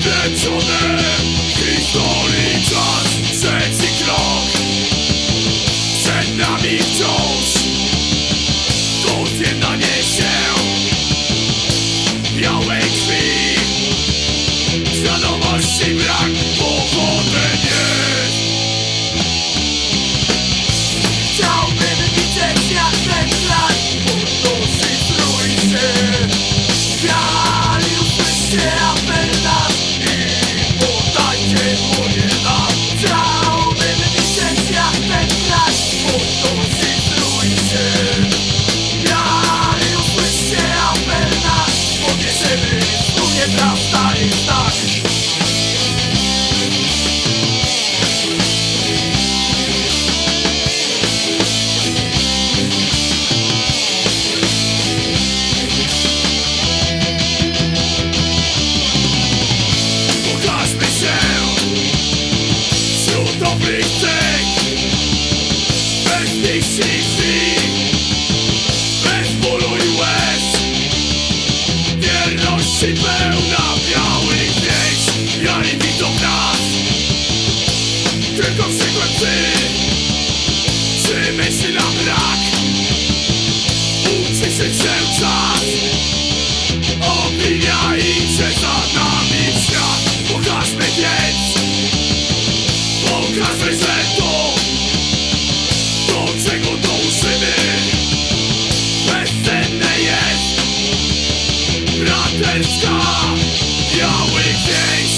Kręcony historii czas Trzeci krok. Przed nami wciąż To zjednanie się Białej krwi Świadomości brak powoli He You're, weak